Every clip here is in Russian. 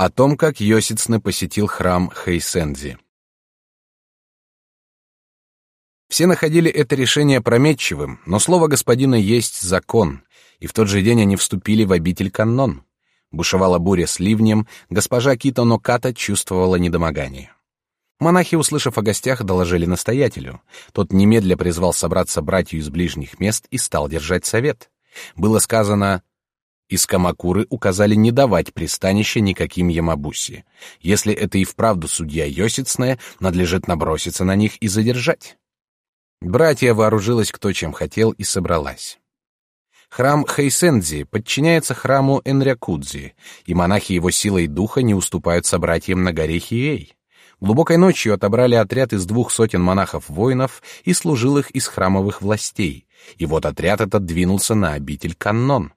О том, как Йосицне посетил храм Хейсензи. Все находили это решение прометчивым, но слово господина есть закон, и в тот же день они вступили в обитель Каннон. Бушевала буря с ливнем, госпожа Кито Ноката чувствовала недомогание. Монахи, услышав о гостях, доложили настоятелю. Тот немедля призвал собраться братью из ближних мест и стал держать совет. Было сказано из Камакуры указали не давать пристанища никаким Ямабуси. Если это и вправду судья Йосицная, надлежит наброситься на них и задержать. Братья вооружилась кто чем хотел и собралась. Храм Хэйсензи подчиняется храму Энрякудзи, и монахи его силой духа не уступают собратьям на горе Хиэй. Глубокой ночью отобрали отряд из двух сотен монахов-воинов и служилых из храмовых властей, и вот отряд этот двинулся на обитель Каннон.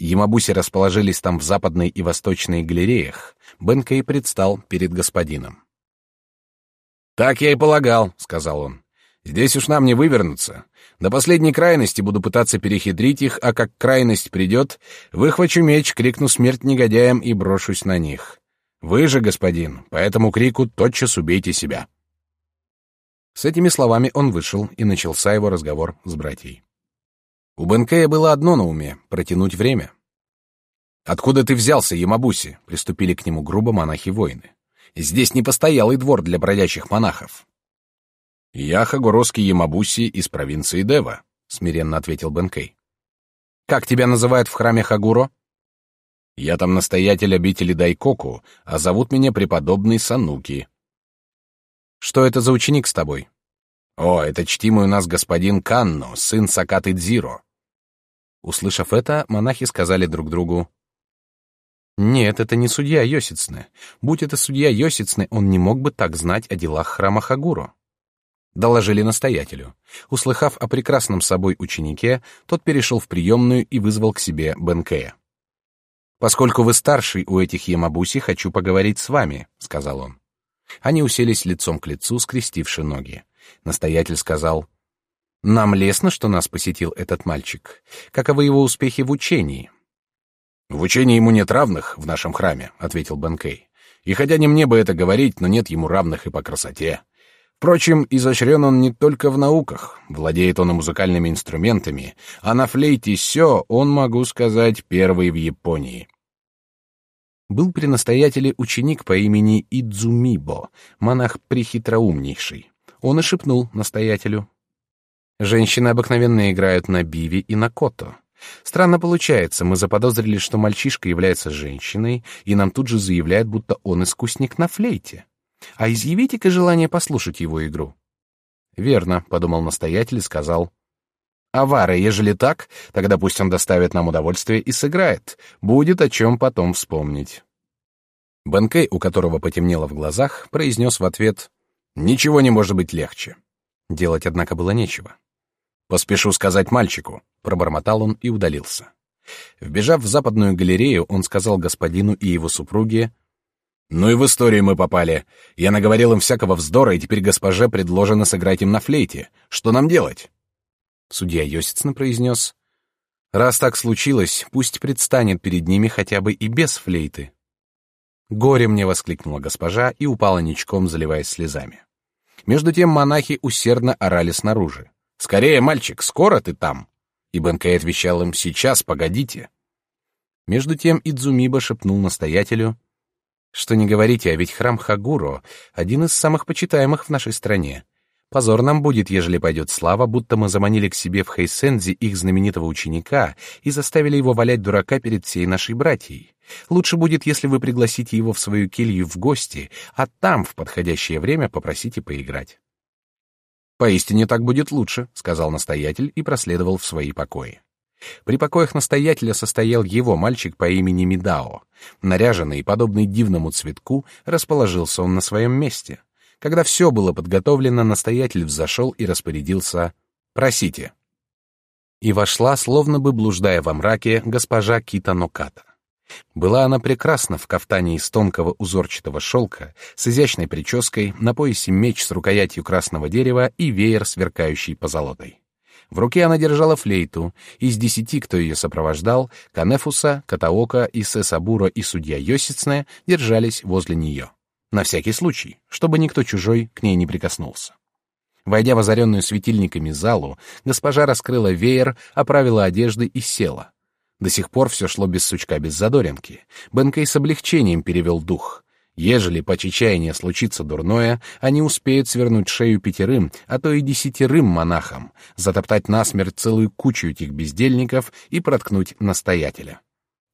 Ямабуси расположились там в западной и восточной галереях. Бенкей предстал перед господином. «Так я и полагал», — сказал он. «Здесь уж нам не вывернуться. До последней крайности буду пытаться перехитрить их, а как крайность придет, выхвачу меч, крикну смерть негодяям и брошусь на них. Вы же, господин, по этому крику тотчас убейте себя». С этими словами он вышел, и начался его разговор с братьей. У Бенкея было одно на уме — протянуть время. «Откуда ты взялся, Ямабуси?» — приступили к нему грубо монахи-воины. «Здесь не постоялый двор для бродячих монахов». «Я Хагуроский Ямабуси из провинции Дева», — смиренно ответил Бенкей. «Как тебя называют в храме Хагуро?» «Я там настоятель обители Дайкоку, а зовут меня преподобный Сануки». «Что это за ученик с тобой?» «О, это чтимый у нас господин Канно, сын Сакаты Дзиро. Услышав это, монахи сказали друг другу, «Нет, это не судья Йосицны. Будь это судья Йосицны, он не мог бы так знать о делах храма Хагуру». Доложили настоятелю. Услыхав о прекрасном собой ученике, тот перешел в приемную и вызвал к себе Бенкея. «Поскольку вы старший у этих Ямабуси, хочу поговорить с вами», — сказал он. Они уселись лицом к лицу, скрестивши ноги. Настоятель сказал, нам лестно, что нас посетил этот мальчик. Каковы его успехи в учении? В учении ему нет равных в нашем храме, ответил Бенкей. И хотя не мне бы это говорить, но нет ему равных и по красоте. Впрочем, изощрен он не только в науках, владеет он и музыкальными инструментами, а на флейте сё он, могу сказать, первый в Японии. Был при настоятеле ученик по имени Идзумибо, монах прихитроумнейший. Он и шепнул настоятелю. Женщины обыкновенно играют на биви и на кото. Странно получается, мы заподозрили, что мальчишка является женщиной, и нам тут же заявляют, будто он искусник на флейте. А изъявите-ка желание послушать его игру. Верно, подумал настоятель и сказал. Авара, ежели так, тогда пусть он доставит нам удовольствие и сыграет. Будет о чем потом вспомнить. Бенкей, у которого потемнело в глазах, произнес в ответ «Ничего не может быть легче». Делать, однако, было нечего. «Поспешу сказать мальчику», — пробормотал он и удалился. Вбежав в западную галерею, он сказал господину и его супруге, «Ну и в историю мы попали. Я наговорил им всякого вздора, и теперь госпоже предложено сыграть им на флейте. Что нам делать?» Судья Йосицын произнес, «Раз так случилось, пусть предстанет перед ними хотя бы и без флейты». «Горе мне!» — воскликнула госпожа и упала ничком, заливаясь слезами. Между тем монахи усердно орали снаружи. Скорее, мальчик, скоро ты там. И Бенкей отвечал им: сейчас, погодите. Между тем Идзумиба шепнул настоятелю: что не говорите, а ведь храм Хагуро один из самых почитаемых в нашей стране. Позор нам будет, ежели пойдет слава, будто мы заманили к себе в Хейсензи их знаменитого ученика и заставили его валять дурака перед всей нашей братьей. Лучше будет, если вы пригласите его в свою келью в гости, а там в подходящее время попросите поиграть. Поистине так будет лучше, сказал настоятель и проследовал в свои покои. При покоях настоятеля состоял его мальчик по имени Мидао. Наряженный подобный дивному цветку, расположился он на своем месте. Когда все было подготовлено, настоятель взошел и распорядился «Просите». И вошла, словно бы блуждая во мраке, госпожа Кита Ноката. Была она прекрасна в кафтане из тонкого узорчатого шелка, с изящной прической, на поясе меч с рукоятью красного дерева и веер, сверкающий позолотой. В руке она держала флейту. Из десяти, кто ее сопровождал, Канефуса, Катаока, Исесабура и судья Йосицне держались возле нее. На всякий случай, чтобы никто чужой к ней не прикоснулся. Войдя в озаренную светильниками залу, госпожа раскрыла веер, оправила одежды и села. До сих пор все шло без сучка, без задоринки. Бенкей с облегчением перевел дух. Ежели по чечаянию случится дурное, они успеют свернуть шею пятерым, а то и десятерым монахам, затоптать насмерть целую кучу этих бездельников и проткнуть настоятеля.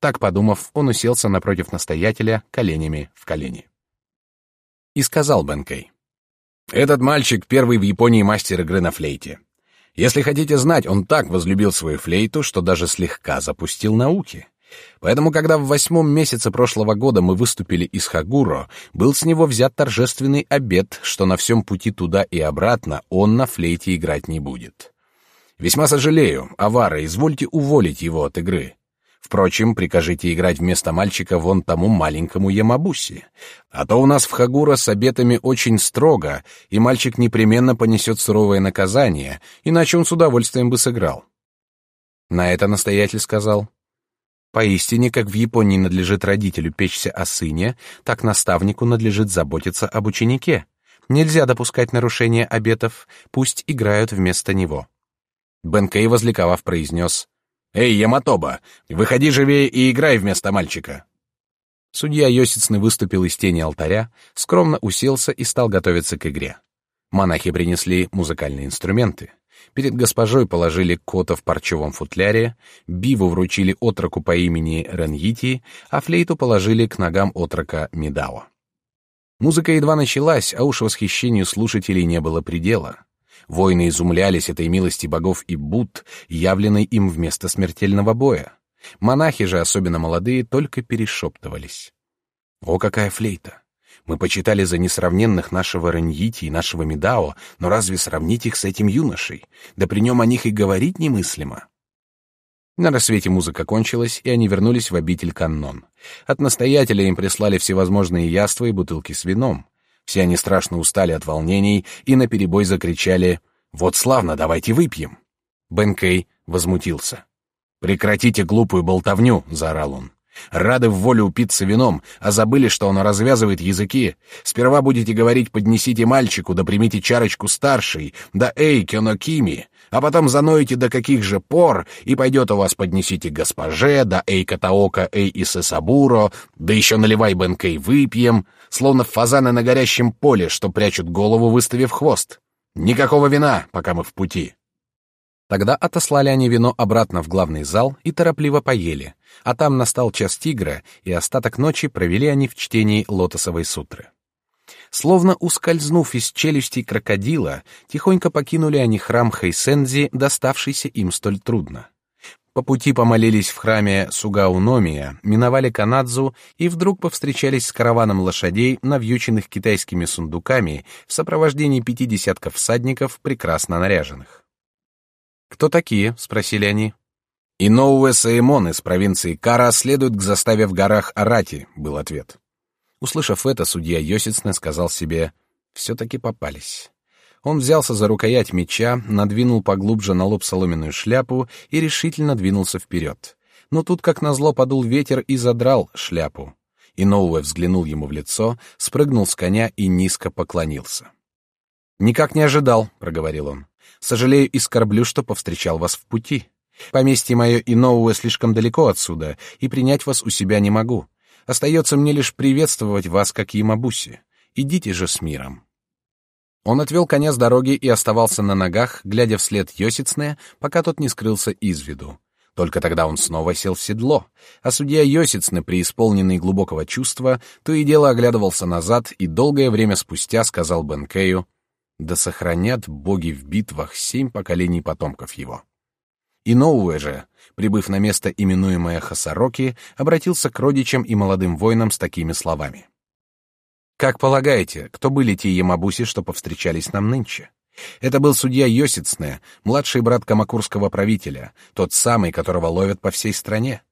Так подумав, он уселся напротив настоятеля коленями в колени. И сказал Бенкей. «Этот мальчик — первый в Японии мастер игры на флейте. Если хотите знать, он так возлюбил свою флейту, что даже слегка запустил науки. Поэтому, когда в восьмом месяце прошлого года мы выступили из Хагуро, был с него взят торжественный обет, что на всем пути туда и обратно он на флейте играть не будет. Весьма сожалею, Авара, извольте уволить его от игры. Впрочем, прикажите играть вместо мальчика вон тому маленькому Ямабуси. А то у нас в Хагура с обетами очень строго, и мальчик непременно понесет суровое наказание, иначе он с удовольствием бы сыграл. На это настоятель сказал, Поистине, как в Японии надлежит родителю печься о сыне, так наставнику надлежит заботиться об ученике. Нельзя допускать нарушения обетов, пусть играют вместо него. Бенкей, возликовав, произнес «Эй, Яматоба, выходи живее и играй вместо мальчика!» Судья Йосицны выступил из тени алтаря, скромно уселся и стал готовиться к игре. Монахи принесли музыкальные инструменты. Перед госпожой положили кота в парчевом футляре, биву вручили отроку по имени Реньити, а флейту положили к ногам отрока Медао. Музыка едва началась, а уж восхищению слушателей не было предела. Воины изумлялись этой милости богов и Будд, явленной им вместо смертельного боя. Монахи же, особенно молодые, только перешептывались. О, какая флейта! Мы почитали за несравненных нашего Раньити и нашего Медао, но разве сравнить их с этим юношей? Да при нем о них и говорить немыслимо. На рассвете музыка кончилась, и они вернулись в обитель Каннон. От настоятеля им прислали всевозможные яства и бутылки с вином. Все они страшно устали от волнений и наперебой закричали «Вот славно, давайте выпьем!» Бенкей возмутился. «Прекратите глупую болтовню!» — заорал он. Рады в волю упиться вином, а забыли, что оно развязывает языки. Сперва будете говорить «поднесите мальчику», да примите чарочку старшей, да «эй, кёнокими», а потом заноете до каких же пор, и пойдет у вас «поднесите госпоже», да «эй, катаока», «эй, исесабуро», да еще наливай бенкей выпьем, словно фазаны на горящем поле, что прячут голову, выставив хвост. Никакого вина, пока мы в пути. Тогда отослали они вино обратно в главный зал и торопливо поели, а там настал час тигра, и остаток ночи провели они в чтении лотосовой сутры. Словно ускользнув из челюстей крокодила, тихонько покинули они храм Хайсензи, доставшийся им столь трудно. По пути помолились в храме Сугауномия, миновали Канадзу и вдруг повстречались с караваном лошадей, навьюченных китайскими сундуками, в сопровождении пяти десятков всадников, прекрасно наряженных. «Кто такие?» — спросили они. «Иноуэ Саэмон из провинции Кара следует к заставе в горах Арати», — был ответ. Услышав это, судья Йосицне сказал себе, «Все-таки попались». Он взялся за рукоять меча, надвинул поглубже на лоб соломенную шляпу и решительно двинулся вперед. Но тут, как назло, подул ветер и задрал шляпу. Иноуэ взглянул ему в лицо, спрыгнул с коня и низко поклонился. «Никак не ожидал», — проговорил он. Сожалею и скорблю, что повстречал вас в пути. Поместье мое и новое слишком далеко отсюда, и принять вас у себя не могу. Остается мне лишь приветствовать вас, как Ямабуси. Идите же с миром». Он отвел коня с дороги и оставался на ногах, глядя вслед Йосицне, пока тот не скрылся из виду. Только тогда он снова сел в седло, а судья Йосицне, преисполненный глубокого чувства, то и дело оглядывался назад и долгое время спустя сказал Бенкею, да сохранят боги в битвах семь поколений потомков его. И Ноуэ же, прибыв на место, именуемое Хасароки, обратился к родичам и молодым воинам с такими словами. «Как полагаете, кто были те Ямабуси, что повстречались нам нынче? Это был судья Йосицне, младший брат камакурского правителя, тот самый, которого ловят по всей стране.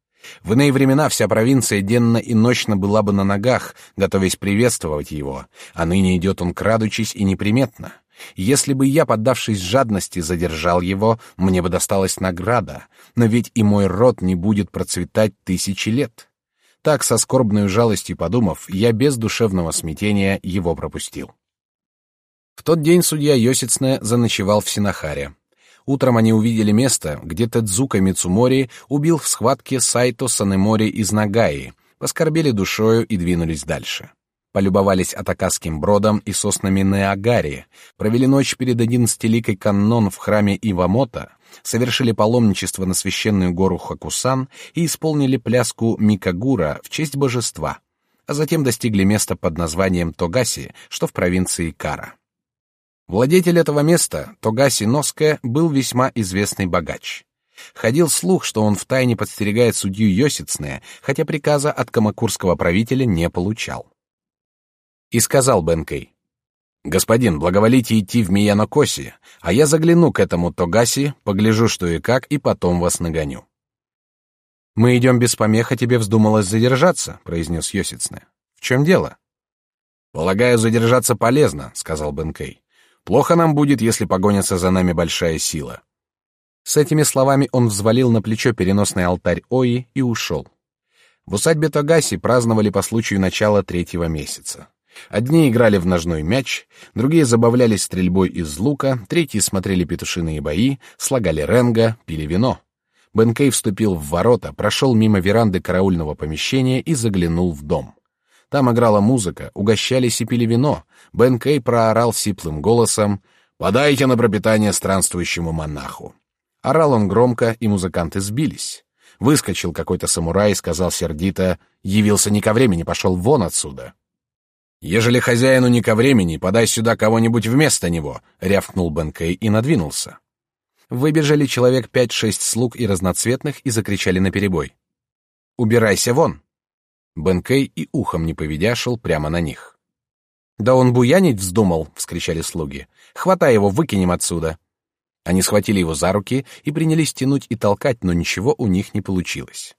В иные времена вся провинция денно и ночно была бы на ногах, готовясь приветствовать его, а ныне идет он крадучись и неприметно. Если бы я, поддавшись жадности, задержал его, мне бы досталась награда, но ведь и мой род не будет процветать тысячи лет. Так, со скорбной жалостью подумав, я без душевного смятения его пропустил. В тот день судья Йосицне заночевал в Синахаре. Утром они увидели место, где Тедзука Мицумори убил в схватке Сайто Санемори из Нагаи, поскорбели душою и двинулись дальше полюбовались Атакасским бродом и соснами Неагари, провели ночь перед одиннадцатиликой каннон в храме Ивамота, совершили паломничество на священную гору Хакусан и исполнили пляску Микагура в честь божества, а затем достигли места под названием Тогаси, что в провинции Кара. Владетель этого места, Тогаси Носке, был весьма известный богач. Ходил слух, что он втайне подстерегает судью Йосицне, хотя приказа от камакурского правителя не получал и сказал Бенкей, «Господин, благоволите идти в Миянокоси, а я загляну к этому Тогаси, погляжу, что и как, и потом вас нагоню». «Мы идем без помех, а тебе вздумалось задержаться», — произнес Йосицне. «В чем дело?» «Полагаю, задержаться полезно», — сказал Бенкей. «Плохо нам будет, если погонится за нами большая сила». С этими словами он взвалил на плечо переносный алтарь Ои и ушел. В усадьбе Тогаси праздновали по случаю начала третьего месяца. Одни играли в ножной мяч, другие забавлялись стрельбой из лука, третьи смотрели петушиные бои, слагали ренга, пили вино. Бенкей вступил в ворота, прошел мимо веранды караульного помещения и заглянул в дом. Там играла музыка, угощались и пили вино. Бенкей проорал сиплым голосом «Подайте на пропитание странствующему монаху». Орал он громко, и музыканты сбились. Выскочил какой-то самурай и сказал сердито «Явился не ко времени, пошел вон отсюда». «Ежели хозяину не ко времени, подай сюда кого-нибудь вместо него», — рявкнул Бенкей и надвинулся. Выбежали человек пять-шесть слуг и разноцветных и закричали наперебой. «Убирайся вон!» Бенкей и ухом не поведя шел прямо на них. «Да он буянить вздумал!» — вскричали слуги. «Хватай его, выкинем отсюда!» Они схватили его за руки и принялись тянуть и толкать, но ничего у них не получилось.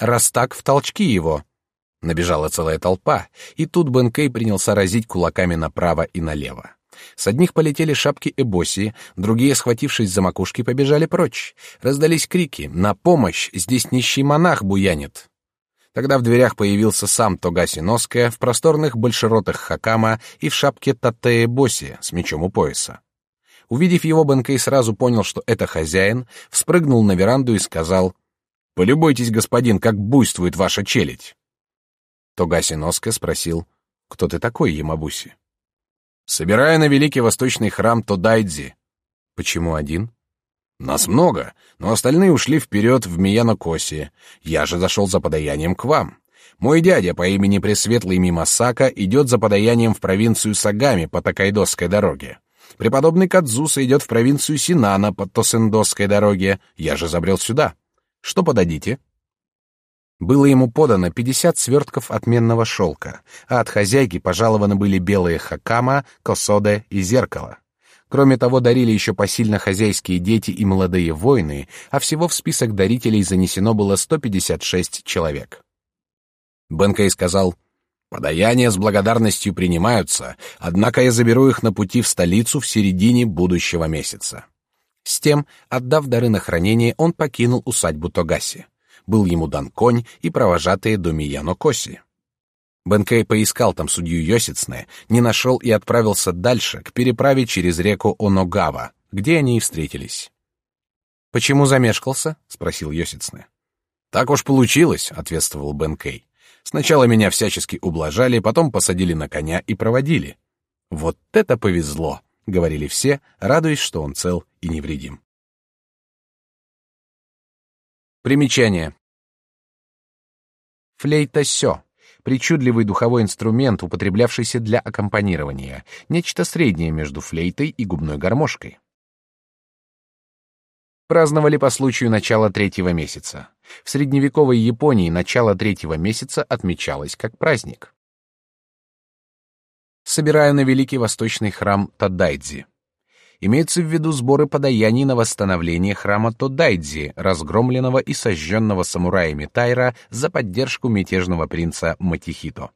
«Раз так, в толчки его!» Набежала целая толпа, и тут Бенкей принялся разить кулаками направо и налево. С одних полетели шапки эбоси, другие, схватившись за макушки, побежали прочь. Раздались крики «На помощь! Здесь нищий монах буянит!» Тогда в дверях появился сам Тогаси Ноская в просторных большеротах хакама и в шапке татеэ боси с мечом у пояса. Увидев его, Бенкей сразу понял, что это хозяин, вспрыгнул на веранду и сказал «Полюбуйтесь, господин, как буйствует ваша челядь!» Тогаси Носке спросил, «Кто ты такой, Ямабуси?» «Собираю на великий восточный храм Тодайдзи». «Почему один?» «Нас много, но остальные ушли вперед в Миянокоси. Я же зашел за подаянием к вам. Мой дядя по имени Пресветлый Мимасака идет за подаянием в провинцию Сагами по Такайдосской дороге. Преподобный Кадзуса идет в провинцию Синана по Тосендосской дороге. Я же забрел сюда. Что подадите?» Было ему подано пятьдесят свертков отменного шелка, а от хозяйки пожалованы были белые хакама, косоде и зеркало. Кроме того, дарили еще посильно хозяйские дети и молодые воины, а всего в список дарителей занесено было 156 человек. Бенкей сказал, «Подаяния с благодарностью принимаются, однако я заберу их на пути в столицу в середине будущего месяца». С тем, отдав дары на хранение, он покинул усадьбу Тогаси был ему дан конь и провожатые до Мияно-Коси. Бенкей поискал там судью Йосицне, не нашел и отправился дальше, к переправе через реку Оногава, где они и встретились. «Почему замешкался?» — спросил Йосицне. «Так уж получилось», — ответствовал Бенкей. «Сначала меня всячески ублажали, потом посадили на коня и проводили». «Вот это повезло», — говорили все, радуясь, что он цел и невредим. Примечание. Флейта сё причудливый духовой инструмент, употреблявшийся для аккомпанирования, нечто среднее между флейтой и губной гармошкой. Праздновали по случаю начала третьего месяца. В средневековой Японии начало третьего месяца отмечалось как праздник. Собирая на великий восточный храм Тадайдзи. Имеются в виду сборы подаяний на восстановление храма Тодайдзи, разгромленного и сожженного самураями Тайра за поддержку мятежного принца Матихито.